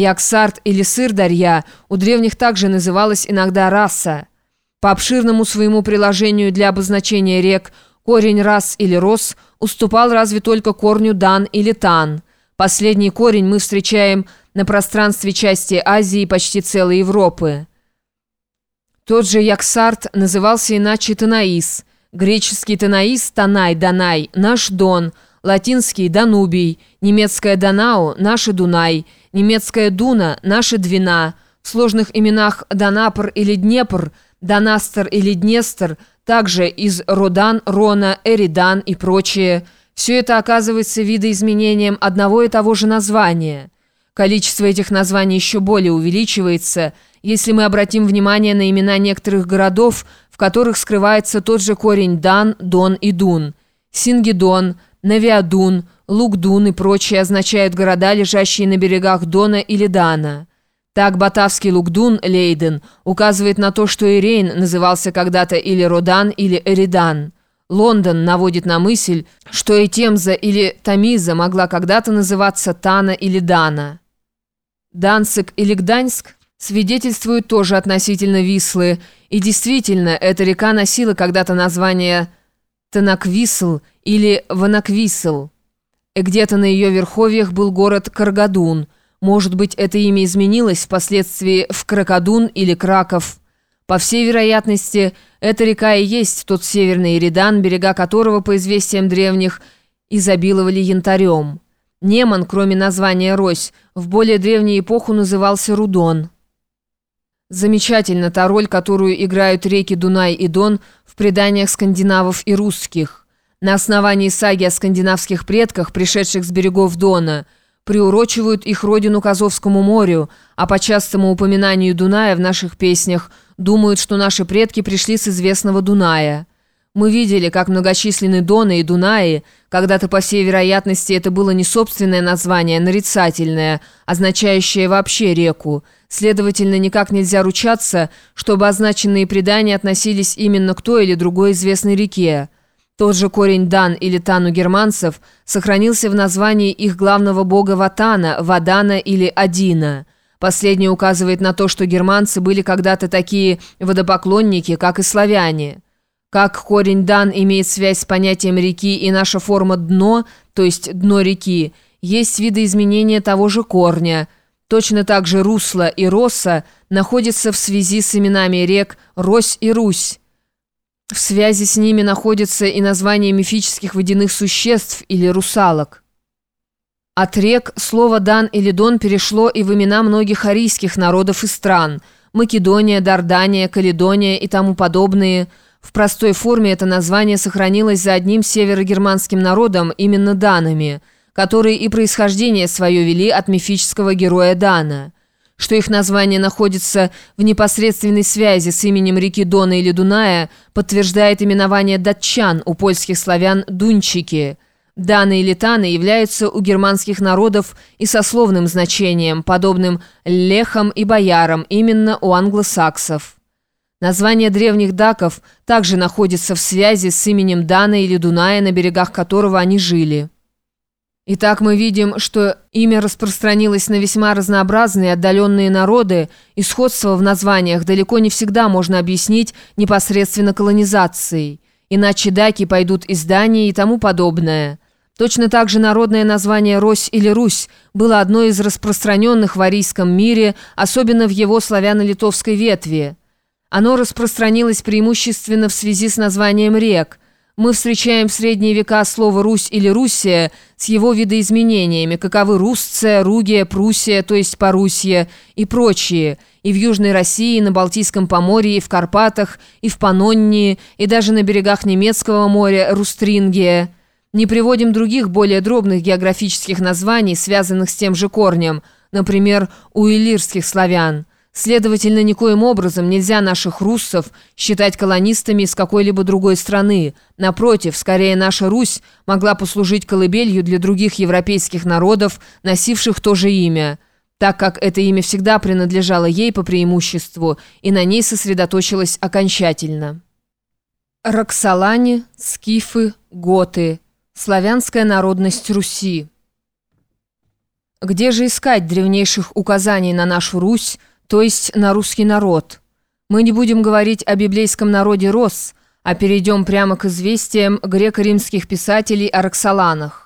Яксарт или Сырдарья у древних также называлась иногда раса. По обширному своему приложению для обозначения рек корень рас или рос уступал разве только корню дан или тан. Последний корень мы встречаем на пространстве части Азии и почти целой Европы. Тот же Яксарт назывался иначе Танаис, греческий Танаис – Танай, Данай, наш Дон, латинский – Данубий, немецкое Данау – наше Дунай, немецкая Дуна – наша Двина, в сложных именах Данапр или Днепр, Данастер или Днестр, также из Родан, Рона, Эридан и прочее. Все это оказывается видоизменением одного и того же названия. Количество этих названий еще более увеличивается, если мы обратим внимание на имена некоторых городов, в которых скрывается тот же корень Дан, Дон и Дун. Сингидон, Навиадун, Лукдун и прочие означают города, лежащие на берегах Дона или Дана. Так батавский Лукдун, Лейден, указывает на то, что Ирейн назывался когда-то или Родан, или Эридан. Лондон наводит на мысль, что и Темза или Тамиза могла когда-то называться Тана или Дана. Данцик или Гданьск свидетельствуют тоже относительно Вислы, и действительно, эта река носила когда-то название Танаквисл или Ванаквисл. Где-то на ее верховьях был город Каргадун. Может быть, это имя изменилось впоследствии в Кракадун или Краков. По всей вероятности, эта река и есть тот северный Иридан, берега которого, по известиям древних, изобиловали янтарем. Неман, кроме названия Рось, в более древнюю эпоху назывался Рудон. Замечательна та роль, которую играют реки Дунай и Дон в преданиях скандинавов и русских. На основании саги о скандинавских предках, пришедших с берегов Дона, приурочивают их родину к Азовскому морю, а по частому упоминанию Дуная в наших песнях думают, что наши предки пришли с известного Дуная. Мы видели, как многочисленны Доны и Дунаи, когда-то, по всей вероятности, это было не собственное название, а нарицательное, означающее вообще реку. Следовательно, никак нельзя ручаться, чтобы означенные предания относились именно к той или другой известной реке. Тот же корень «дан» или «тан» у германцев сохранился в названии их главного бога Ватана, Вадана или Адина. Последнее указывает на то, что германцы были когда-то такие водопоклонники, как и славяне. Как корень «дан» имеет связь с понятием реки и наша форма «дно», то есть «дно реки», есть видоизменения того же корня. Точно так же русло и роса находятся в связи с именами рек Рось и Русь. В связи с ними находятся и названия мифических водяных существ или русалок. От рек слово «дан» или «дон» перешло и в имена многих арийских народов и стран – Македония, Дардания, Каледония и тому подобные – в простой форме это название сохранилось за одним северогерманским народом, именно данами, которые и происхождение свое вели от мифического героя Дана. Что их название находится в непосредственной связи с именем реки Дона или Дуная, подтверждает именование датчан у польских славян «дунчики». Даны или Таны являются у германских народов и сословным значением, подобным лехам и боярам, именно у англосаксов. Название древних даков также находится в связи с именем Дана или Дуная, на берегах которого они жили. Итак, мы видим, что имя распространилось на весьма разнообразные отдаленные народы, и сходство в названиях далеко не всегда можно объяснить непосредственно колонизацией. Иначе даки пойдут из Дании и тому подобное. Точно так же народное название «Рось» или «Русь» было одной из распространенных в арийском мире, особенно в его славяно-литовской ветви – оно распространилось преимущественно в связи с названием рек. Мы встречаем в средние века слово «Русь» или «Руссия» с его видоизменениями, каковы Русция, Ругия, Пруссия, то есть Парусья и прочие, и в Южной России, и на Балтийском поморье, и в Карпатах, и в Паноннии, и даже на берегах немецкого моря Рустрингия. Не приводим других более дробных географических названий, связанных с тем же корнем, например, у иллирских славян. Следовательно, никоим образом нельзя наших руссов считать колонистами из какой-либо другой страны. Напротив, скорее наша Русь могла послужить колыбелью для других европейских народов, носивших то же имя, так как это имя всегда принадлежало ей по преимуществу и на ней сосредоточилось окончательно. Роксолане, скифы, готы. Славянская народность Руси. Где же искать древнейших указаний на нашу Русь, то есть на русский народ? Мы не будем говорить о библейском народе Рос, а перейдем прямо к известиям греко-римских писателей о Роксоланах.